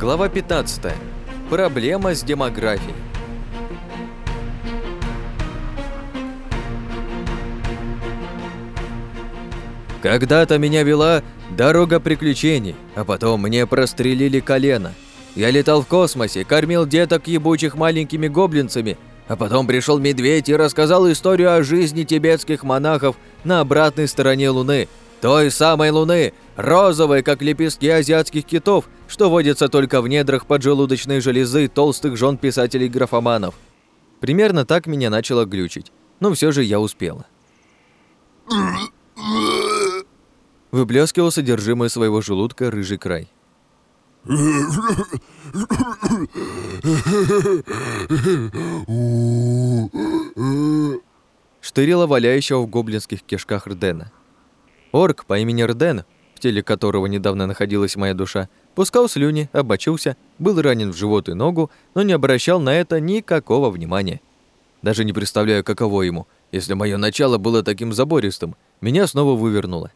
Глава 15. Проблема с демографией. Когда-то меня вела дорога приключений, а потом мне прострелили колено. Я летал в космосе, кормил деток ебучих маленькими гоблинцами, а потом пришел медведь и рассказал историю о жизни тибетских монахов на обратной стороне Луны. Той самой Луны, розовой, как лепестки азиатских китов, что водится только в недрах поджелудочной железы толстых жен писателей-графоманов. Примерно так меня начало глючить, но все же я успела. Выплескивал содержимое своего желудка рыжий край. Штырила валяющего в гоблинских кишках Рдена. Орк по имени Рден, в теле которого недавно находилась моя душа, пускал слюни, обочился, был ранен в живот и ногу, но не обращал на это никакого внимания. Даже не представляю, каково ему, если мое начало было таким забористым, меня снова вывернуло.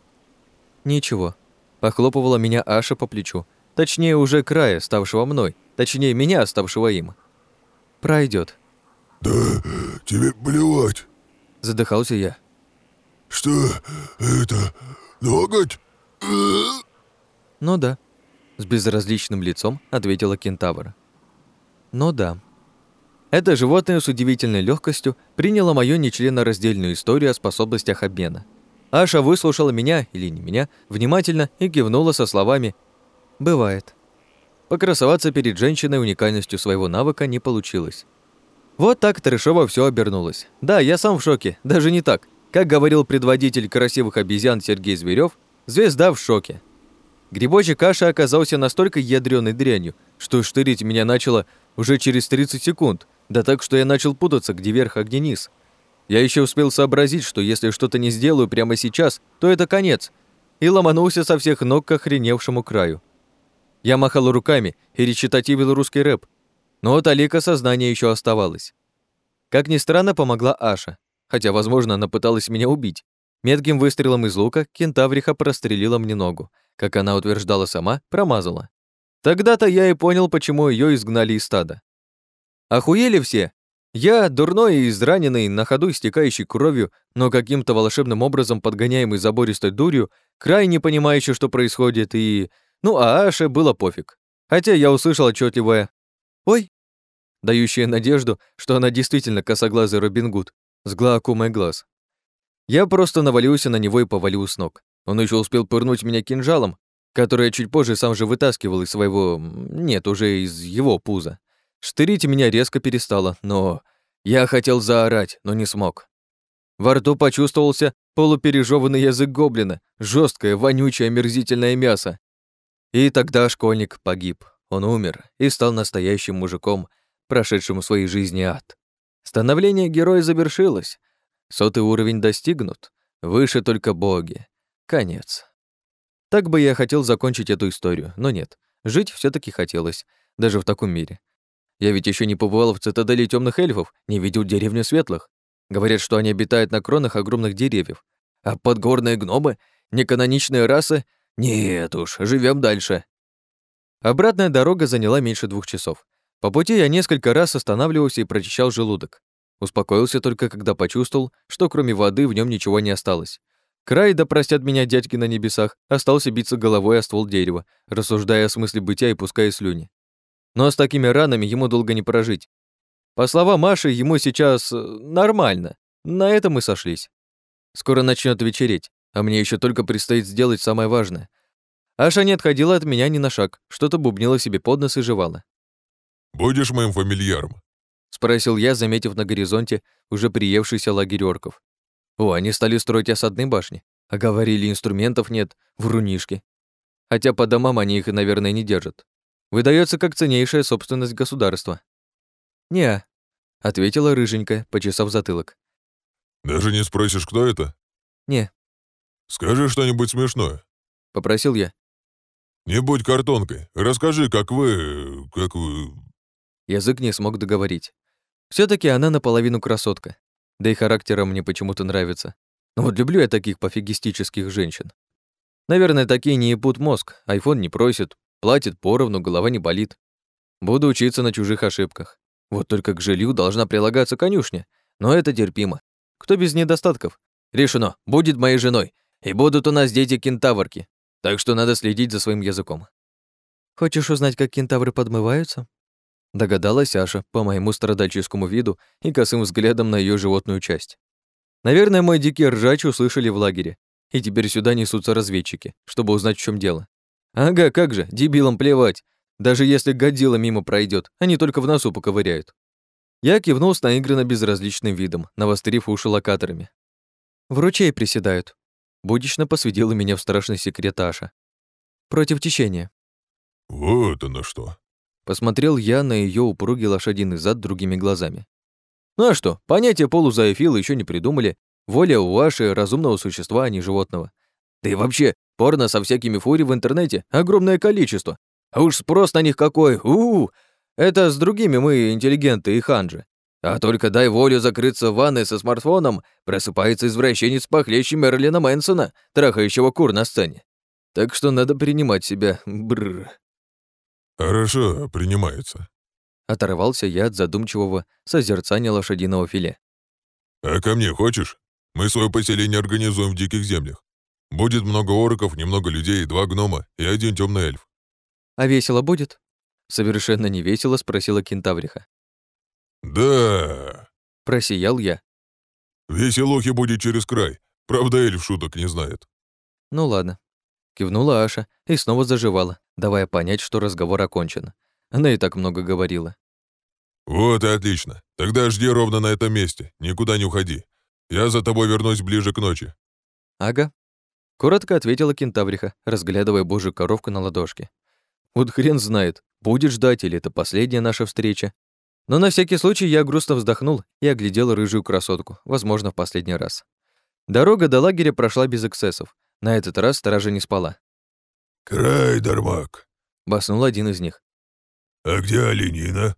Ничего. Похлопывала меня Аша по плечу, точнее уже края, ставшего мной, точнее меня, ставшего им. Пройдет. Да тебе плевать. Задыхался я. Что это? Ноготь? Ну да. С безразличным лицом ответила кентавра. Ну да. Это животное с удивительной легкостью приняло мою нечленораздельную историю о способностях обмена. Аша выслушала меня, или не меня, внимательно и кивнула со словами «Бывает». Покрасоваться перед женщиной уникальностью своего навыка не получилось. Вот так трешово все обернулось. Да, я сам в шоке, даже не так. Как говорил предводитель красивых обезьян Сергей Зверев, звезда в шоке. Грибочек каши оказался настолько ядрёной дрянью, что штырить меня начало уже через 30 секунд, да так, что я начал путаться, где верх, а где низ. Я еще успел сообразить, что если что-то не сделаю прямо сейчас, то это конец, и ломанулся со всех ног к охреневшему краю. Я махал руками и речитативил русский рэп, но талика сознания еще оставалось. Как ни странно, помогла Аша, хотя, возможно, она пыталась меня убить. Метким выстрелом из лука кентавриха прострелила мне ногу, как она утверждала сама, промазала. Тогда-то я и понял, почему ее изгнали из стада. Охуели все. Я, дурной и израненный, на ходу истекающий кровью, но каким-то волшебным образом подгоняемый забористой дурью, крайне понимающий, что происходит, и... Ну, а Аше было пофиг. Хотя я услышал отчетливое «Ой, дающая надежду, что она действительно косоглазый Робин Гуд с глаакомой глаз. Я просто навалился на него и повалил с ног. Он еще успел пырнуть меня кинжалом, который я чуть позже сам же вытаскивал из своего... Нет, уже из его пуза. Штырить меня резко перестало, но... Я хотел заорать, но не смог. Во рту почувствовался полупережеванный язык гоблина, жесткое, вонючее, омерзительное мясо. И тогда школьник погиб. Он умер и стал настоящим мужиком, прошедшим в своей жизни ад. Становление героя завершилось. Сотый уровень достигнут. Выше только боги. Конец. Так бы я хотел закончить эту историю, но нет. Жить все таки хотелось, даже в таком мире. Я ведь еще не побывал в цитадели темных эльфов, не видел деревню светлых. Говорят, что они обитают на кронах огромных деревьев. А подгорные гномы, неканоничные расы? Нет уж, живем дальше. Обратная дорога заняла меньше двух часов. По пути я несколько раз останавливался и прочищал желудок. Успокоился только, когда почувствовал, что кроме воды в нем ничего не осталось. Край, да простят меня дядьки на небесах, остался биться головой о ствол дерева, рассуждая о смысле бытия и пуская слюни. Но с такими ранами ему долго не прожить. По словам Маши, ему сейчас э, нормально. На этом мы сошлись. Скоро начнет вечереть, а мне еще только предстоит сделать самое важное. Аша не отходила от меня ни на шаг, что-то бубнила себе под нос и жевала. «Будешь моим фамильяром?» — спросил я, заметив на горизонте уже приевшийся лагерь орков. О, они стали строить осадные башни, а говорили, инструментов нет, врунишки. Хотя по домам они их, наверное, не держат. Выдается как ценнейшая собственность государства. «Не», — ответила рыженькая, почесав затылок. «Даже не спросишь, кто это?» «Не». «Скажи что-нибудь смешное», — попросил я. «Не будь картонкой. Расскажи, как вы... как вы...» Язык не смог договорить. все таки она наполовину красотка. Да и характером мне почему-то нравится. Но вот люблю я таких пофигистических женщин. Наверное, такие не ебут мозг, айфон не просят, платит поровну, голова не болит. Буду учиться на чужих ошибках. Вот только к жилью должна прилагаться конюшня, но это терпимо. Кто без недостатков? Решено, будет моей женой, и будут у нас дети-кентаврки, так что надо следить за своим языком. Хочешь узнать, как кентавры подмываются? Догадалась Аша по моему страдальческому виду и косым взглядом на ее животную часть. Наверное, мой дикий ржач услышали в лагере, и теперь сюда несутся разведчики, чтобы узнать, в чем дело. Ага, как же, дебилам плевать. Даже если годила мимо пройдет, они только в носу поковыряют. Я кивнул с наигранно безразличным видом, навострив уши локаторами. В ручей приседают. Будично посвятила меня в страшный секрет Аша. Против течения. Вот оно что. Посмотрел я на ее упругий лошадиный зад другими глазами. Ну а что, понятие полузоофила еще не придумали. Воля у Аши разумного существа, а не животного. Да и вообще, порно со всякими фури в интернете огромное количество. А уж спрос на них какой, у, -у, -у. Это с другими мы интеллигенты и ханжи. А только дай волю закрыться в ванной со смартфоном, просыпается извращенец похлеще Мерлина Мэнсона, трахающего кур на сцене. Так что надо принимать себя, бррр. Хорошо, принимается. Оторвался я от задумчивого созерцания лошадиного филе. А ко мне хочешь? Мы свое поселение организуем в диких землях. Будет много орков, немного людей, два гнома и один темный эльф. А весело будет? Совершенно не весело спросила кентавриха. Да. Просиял я. Веселухи будет через край. Правда, эльф шуток не знает. Ну ладно. Кивнула Аша и снова заживала, давая понять, что разговор окончен. Она и так много говорила. Вот и отлично. Тогда жди ровно на этом месте. Никуда не уходи. Я за тобой вернусь ближе к ночи. Ага. Коротко ответила кентавриха, разглядывая божью коровку на ладошке. Вот хрен знает, будет ждать или это последняя наша встреча. Но на всякий случай я грустно вздохнул и оглядел рыжую красотку, возможно, в последний раз. Дорога до лагеря прошла без эксцессов. На этот раз стража не спала. «Край, Дармак!» — баснул один из них. «А где оленина?»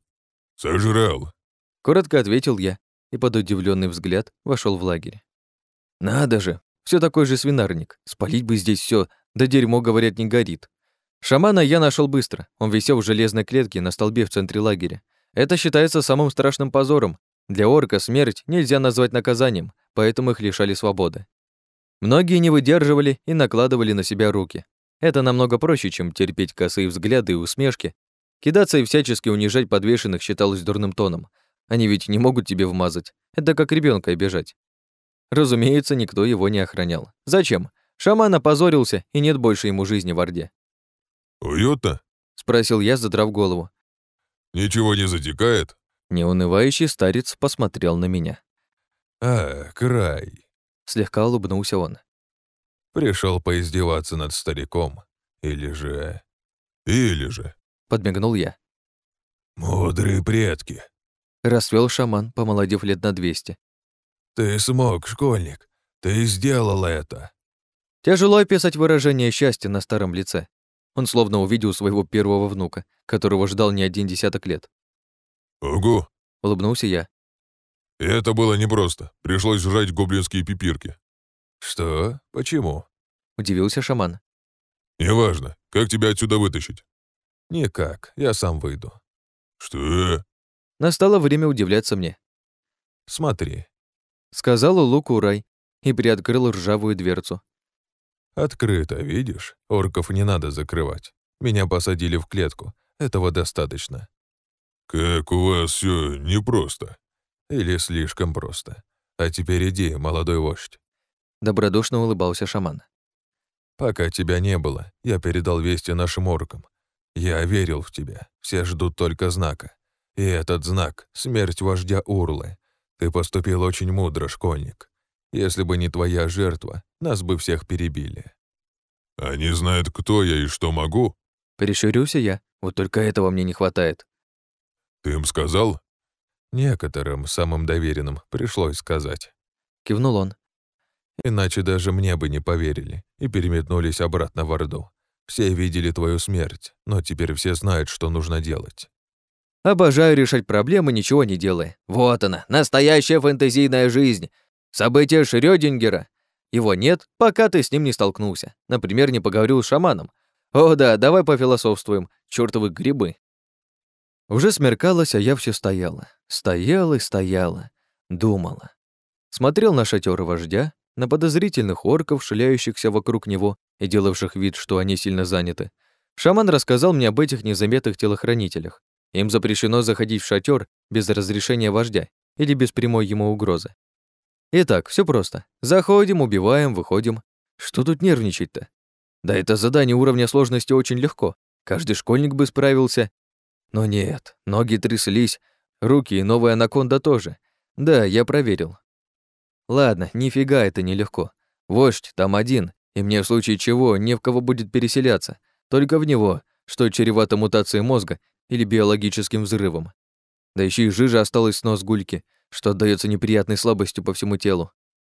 «Сожрал», — коротко ответил я и под удивленный взгляд вошел в лагерь. «Надо же, все такой же свинарник. Спалить бы здесь все, да дерьмо, говорят, не горит. Шамана я нашел быстро. Он висел в железной клетке на столбе в центре лагеря. Это считается самым страшным позором. Для орка смерть нельзя назвать наказанием, поэтому их лишали свободы. Многие не выдерживали и накладывали на себя руки. Это намного проще, чем терпеть косые взгляды и усмешки. Кидаться и всячески унижать подвешенных считалось дурным тоном. Они ведь не могут тебе вмазать. Это как ребенка обижать. Разумеется, никто его не охранял. Зачем? Шаман опозорился, и нет больше ему жизни в Орде. «Уютно?» — спросил я, задрав голову. «Ничего не затекает?» Неунывающий старец посмотрел на меня. «А, край!» — слегка улыбнулся он. Пришел поиздеваться над стариком. Или же... Или же... Подмигнул я. Мудрые предки. Расцвел шаман, помолодев лет на двести. Ты смог, школьник. Ты сделал это. Тяжело описать выражение счастья на старом лице. Он словно увидел своего первого внука, которого ждал не один десяток лет. «Ого!» — улыбнулся я. И это было непросто. Пришлось жрать гоблинские пипирки. «Что? Почему?» — удивился шаман. «Неважно. Как тебя отсюда вытащить?» «Никак. Я сам выйду». «Что?» Настало время удивляться мне. «Смотри», — сказал Луку Рай и приоткрыл ржавую дверцу. «Открыто, видишь? Орков не надо закрывать. Меня посадили в клетку. Этого достаточно». «Как у вас все непросто». «Или слишком просто. А теперь иди, молодой вождь». Добродушно улыбался шаман. «Пока тебя не было, я передал вести нашим оркам. Я верил в тебя. Все ждут только знака. И этот знак — смерть вождя Урлы. Ты поступил очень мудро, школьник. Если бы не твоя жертва, нас бы всех перебили». «Они знают, кто я и что могу?» Переширюся я. Вот только этого мне не хватает. «Ты им сказал?» «Некоторым, самым доверенным, пришлось сказать». Кивнул он. «Иначе даже мне бы не поверили и переметнулись обратно в Орду. Все видели твою смерть, но теперь все знают, что нужно делать». Обожаю решать проблемы, ничего не делая. Вот она, настоящая фэнтезийная жизнь. Событие Шрёдингера. Его нет, пока ты с ним не столкнулся. Например, не поговорил с шаманом. О да, давай пофилософствуем, чёртовы грибы. Уже смеркалось, а я все стояла. Стояла и стояла. Думала. Смотрел на шатёр вождя, на подозрительных орков, шляющихся вокруг него и делавших вид, что они сильно заняты. Шаман рассказал мне об этих незаметных телохранителях. Им запрещено заходить в шатер без разрешения вождя или без прямой ему угрозы. Итак, все просто. Заходим, убиваем, выходим. Что тут нервничать-то? Да это задание уровня сложности очень легко. Каждый школьник бы справился. Но нет, ноги тряслись, руки и новая анаконда тоже. Да, я проверил. Ладно, нифига это нелегко. Вождь там один, и мне в случае чего не в кого будет переселяться. Только в него, что чревато мутацией мозга или биологическим взрывом. Да еще и жижа осталась с нос гульки, что отдаётся неприятной слабостью по всему телу.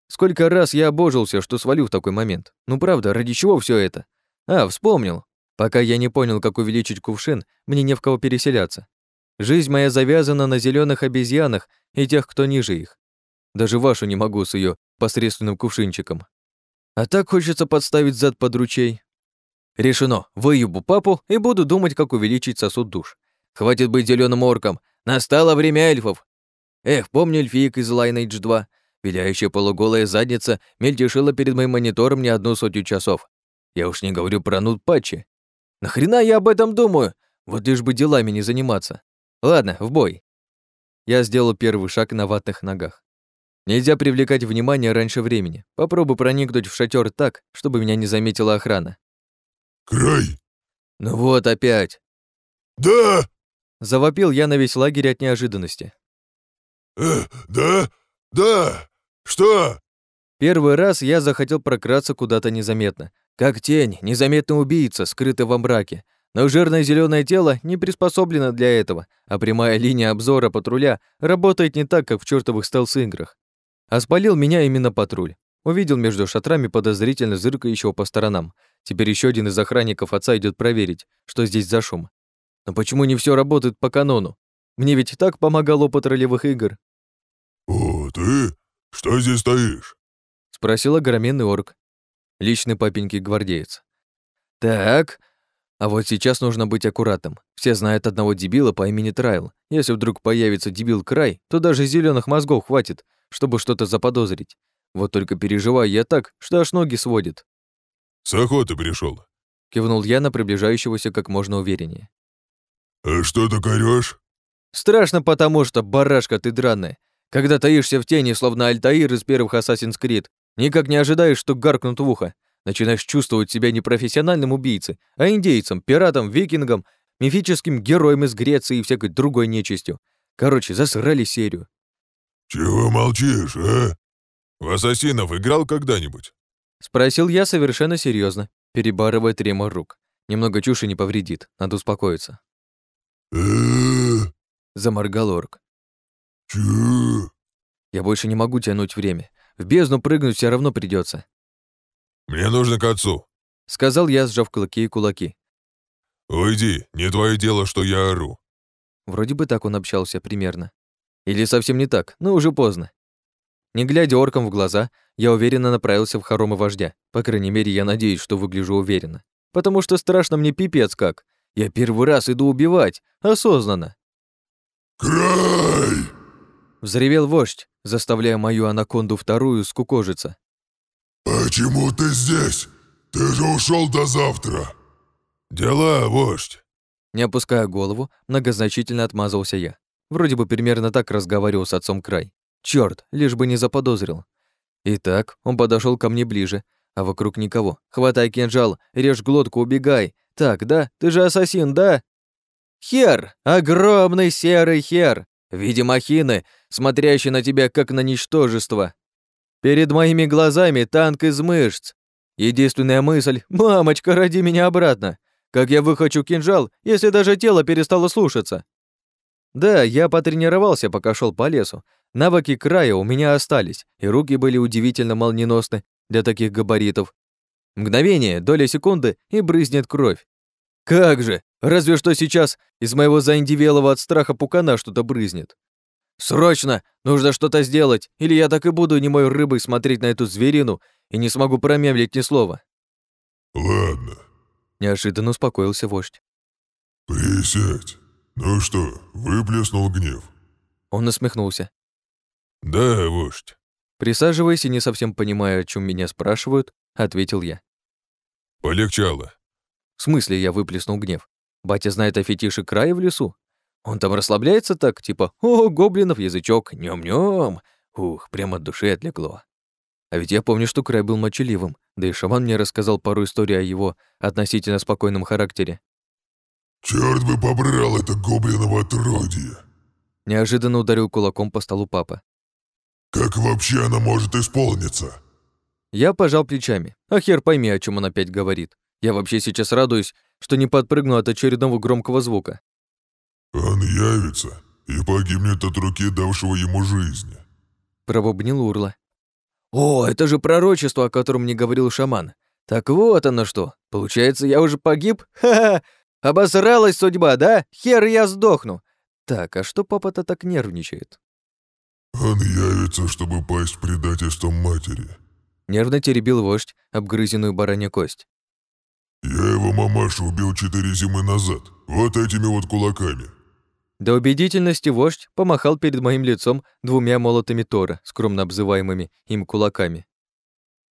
Сколько раз я обожился, что свалю в такой момент. Ну правда, ради чего все это? А, вспомнил. Пока я не понял, как увеличить кувшин, мне не в кого переселяться. Жизнь моя завязана на зеленых обезьянах и тех, кто ниже их. Даже вашу не могу с ее посредственным кувшинчиком. А так хочется подставить зад под ручей. Решено, выебу папу и буду думать, как увеличить сосуд душ. Хватит быть зеленым орком, настало время эльфов. Эх, помню эльфиек из Lineage 2. Виляющая полуголая задница мельтешила перед моим монитором не одну сотню часов. Я уж не говорю про нут патчи. Нахрена я об этом думаю? Вот лишь бы делами не заниматься. Ладно, в бой. Я сделал первый шаг на ватных ногах. Нельзя привлекать внимание раньше времени. Попробуй проникнуть в шатер так, чтобы меня не заметила охрана. «Край!» «Ну вот опять!» «Да!» Завопил я на весь лагерь от неожиданности. «Э, да? Да! Что?» Первый раз я захотел прократься куда-то незаметно. Как тень, незаметный убийца, скрытый во мраке. Но жирное зеленое тело не приспособлено для этого, а прямая линия обзора патруля работает не так, как в чертовых стелс-играх. А спалил меня именно патруль. Увидел между шатрами подозрительно зыркающего по сторонам. Теперь еще один из охранников отца идет проверить, что здесь за шум. Но почему не все работает по канону? Мне ведь так помогал опыт ролевых игр. «О, ты? Что здесь стоишь?» — спросил огроменный орк. Личный папенький гвардеец. «Так, а вот сейчас нужно быть аккуратным. Все знают одного дебила по имени Трайл. Если вдруг появится дебил Край, то даже зеленых мозгов хватит, чтобы что-то заподозрить. Вот только переживаю я так, что аж ноги сводит. «С охоты пришел. Кивнул я на приближающегося как можно увереннее. «А что ты корёшь?» «Страшно потому, что, барашка ты драная. Когда таишься в тени, словно Альтаир из первых Assassin's Creed, никак не ожидаешь, что гаркнут в ухо. Начинаешь чувствовать себя не профессиональным убийцей, а индейцем, пиратом, викингом, мифическим героем из Греции и всякой другой нечистью. Короче, засрали серию. «Чего молчишь, а? В ассасинов играл когда-нибудь?» Спросил я совершенно серьезно, перебарывая тремор рук. Немного чуши не повредит, надо успокоиться. «Э-э-э, Заморгал орк. чё? Я больше не могу тянуть время. В бездну прыгнуть все равно придется, Мне нужно к отцу. сказал я, сжав кулаки и кулаки. Уйди, не твое дело, что я ору. Вроде бы так он общался примерно. Или совсем не так, но уже поздно. Не глядя оркам в глаза, я уверенно направился в хоромы вождя. По крайней мере, я надеюсь, что выгляжу уверенно. Потому что страшно мне пипец как. Я первый раз иду убивать, осознанно. «Край!» Взревел вождь, заставляя мою анаконду вторую скукожиться. «Почему ты здесь? Ты же ушел до завтра!» «Дела, вождь!» Не опуская голову, многозначительно отмазался я. Вроде бы примерно так разговаривал с отцом край. Чёрт, лишь бы не заподозрил. Итак, он подошел ко мне ближе, а вокруг никого. Хватай кинжал, режь глотку, убегай. Так, да? Ты же ассасин, да? Хер! Огромный серый хер! В виде махины, смотрящий на тебя как на ничтожество. Перед моими глазами танк из мышц. Единственная мысль — «Мамочка, роди меня обратно!» Как я выхочу кинжал, если даже тело перестало слушаться? Да, я потренировался, пока шел по лесу. Навыки края у меня остались, и руки были удивительно молниеносны для таких габаритов. Мгновение, доля секунды, и брызнет кровь. Как же! Разве что сейчас из моего заиндивелого от страха пукана что-то брызнет. Срочно! Нужно что-то сделать, или я так и буду немой рыбой смотреть на эту зверину и не смогу промямлить ни слова. «Ладно, Неожиданно успокоился вождь. «Присядь. Ну что, выплеснул гнев?» Он насмехнулся. «Да, вождь». Присаживаясь и не совсем понимая, о чем меня спрашивают, ответил я. «Полегчало». В смысле я выплеснул гнев? Батя знает о фетише края в лесу? Он там расслабляется так, типа «О, гоблинов, язычок, нём-нём». Ух, прямо от души отлегло. А ведь я помню, что край был молчаливым, да и шаман мне рассказал пару историй о его относительно спокойном характере. «Чёрт бы побрал это гоблиново отродье!» Неожиданно ударил кулаком по столу папа. «Как вообще она может исполниться?» Я пожал плечами. А хер пойми, о чем он опять говорит. Я вообще сейчас радуюсь, что не подпрыгну от очередного громкого звука. «Он явится и погибнет от руки давшего ему жизнь», — пробубнил Урла. «О, это же пророчество, о котором мне говорил шаман. Так вот оно что. Получается, я уже погиб? Ха-ха! Обосралась судьба, да? Хер я сдохну. Так, а что папа-то так нервничает? Он явится, чтобы пасть предательством матери. Нервно теребил вождь обгрызенную баранью кость. Я его мамашу убил четыре зимы назад, вот этими вот кулаками. До убедительности вождь помахал перед моим лицом двумя молотами Тора, скромно обзываемыми им кулаками.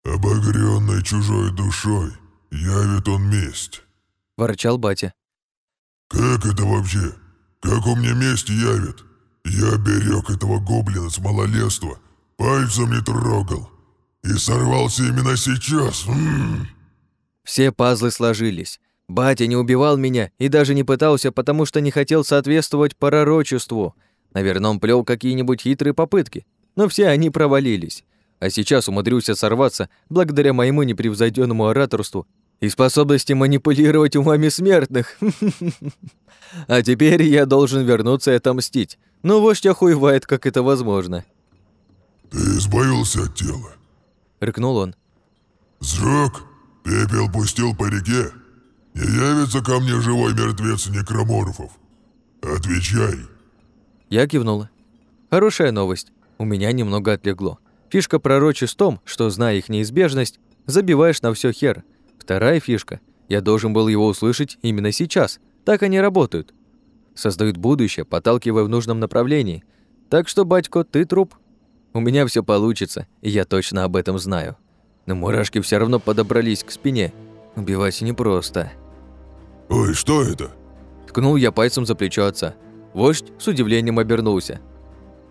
Обогрённой чужой душой явит он месть. Ворчал батя. Как это вообще? Как он мне месть явит? Я берег этого гоблина с малолетства, пальцем не трогал. И сорвался именно сейчас. М -м -м. Все пазлы сложились. Батя не убивал меня и даже не пытался, потому что не хотел соответствовать пророчеству. Наверное, он плел какие-нибудь хитрые попытки, но все они провалились. А сейчас умудрился сорваться благодаря моему непревзойденному ораторству и способности манипулировать умами смертных. А теперь я должен вернуться и отомстить. Но вождь охуевает, как это возможно. «Ты избавился от тела?» — рыкнул он. «Сжёг? Пепел пустил по реке? Не явится ко мне живой мертвец некроморфов? Отвечай!» Я кивнула. Хорошая новость. У меня немного отлегло. Фишка пророчеств в том, что, зная их неизбежность, забиваешь на все хер. Вторая фишка. Я должен был его услышать именно сейчас. Так они работают. Создают будущее, подталкивая в нужном направлении. Так что, батько, ты труп. У меня все получится, и я точно об этом знаю. Но мурашки все равно подобрались к спине. Убивать непросто. «Ой, что это?» Ткнул я пальцем за плечо отца. Вождь с удивлением обернулся.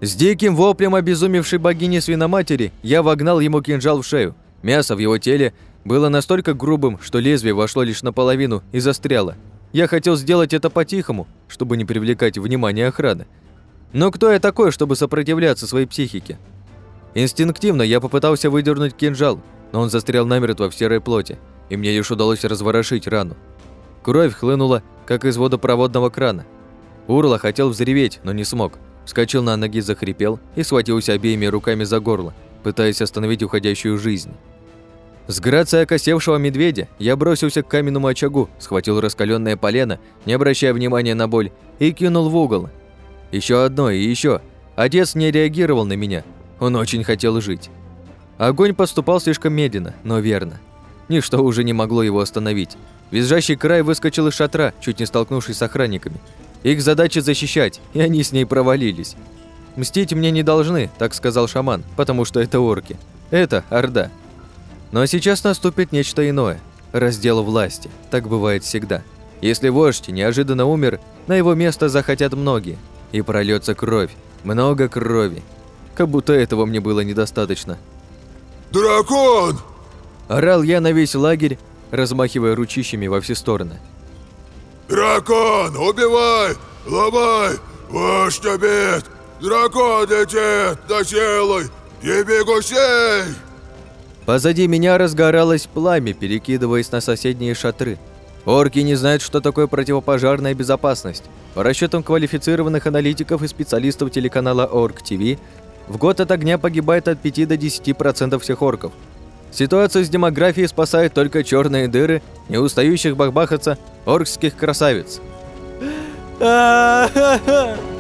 С диким воплем обезумевшей богини свиноматери я вогнал ему кинжал в шею. Мясо в его теле было настолько грубым, что лезвие вошло лишь наполовину и застряло. Я хотел сделать это по-тихому, чтобы не привлекать внимание охраны. Но кто я такой, чтобы сопротивляться своей психике? Инстинктивно я попытался выдернуть кинжал, но он застрял намертво в серой плоти, и мне лишь удалось разворошить рану. Кровь хлынула, как из водопроводного крана. Урла хотел взреветь, но не смог. Вскочил на ноги, захрипел и схватился обеими руками за горло, пытаясь остановить уходящую жизнь. С грацией окосевшего медведя я бросился к каменному очагу, схватил раскаленное полено, не обращая внимания на боль, и кинул в угол. Еще одно и еще. Отец не реагировал на меня. Он очень хотел жить. Огонь поступал слишком медленно, но верно. Ничто уже не могло его остановить. Визжащий край выскочил из шатра, чуть не столкнувшись с охранниками. Их задача защищать, и они с ней провалились. Мстить мне не должны, так сказал шаман, потому что это орки. Это Орда. Но сейчас наступит нечто иное. Раздел власти. Так бывает всегда. Если вождь неожиданно умер, на его место захотят многие. И прольется кровь. Много крови. Как будто этого мне было недостаточно. «Дракон!» Орал я на весь лагерь, размахивая ручищами во все стороны. «Дракон! Убивай! Ломай! Вождь обед! Дракон летит! Насилуй! Еби гусей!» Позади меня разгоралось пламя, перекидываясь на соседние шатры. Орки не знают, что такое противопожарная безопасность. По расчетам квалифицированных аналитиков и специалистов телеканала Орк ТВ, в год от огня погибает от 5 до 10% всех орков. Ситуацию с демографией спасают только черные дыры, не устающих бахбахаться оркских красавиц.